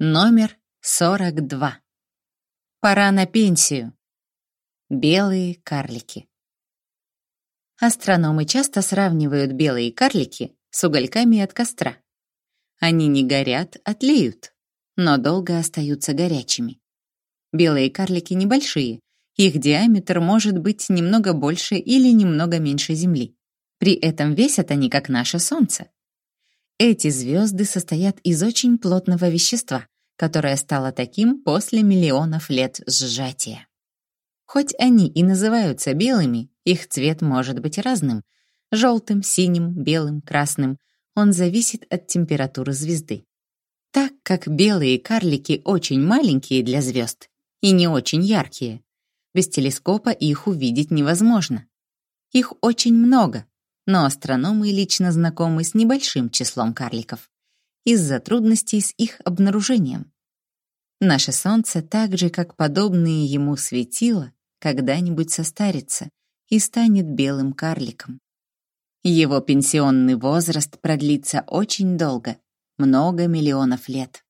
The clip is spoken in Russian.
Номер 42. Пора на пенсию. Белые карлики. Астрономы часто сравнивают белые карлики с угольками от костра. Они не горят, а тлеют, но долго остаются горячими. Белые карлики небольшие, их диаметр может быть немного больше или немного меньше Земли. При этом весят они, как наше Солнце. Эти звезды состоят из очень плотного вещества, которое стало таким после миллионов лет сжатия. Хоть они и называются белыми, их цвет может быть разным — желтым, синим, белым, красным. Он зависит от температуры звезды. Так как белые карлики очень маленькие для звезд и не очень яркие, без телескопа их увидеть невозможно. Их очень много, но астрономы лично знакомы с небольшим числом карликов из-за трудностей с их обнаружением. Наше Солнце, так же как подобные ему светила, когда-нибудь состарится и станет белым карликом. Его пенсионный возраст продлится очень долго, много миллионов лет.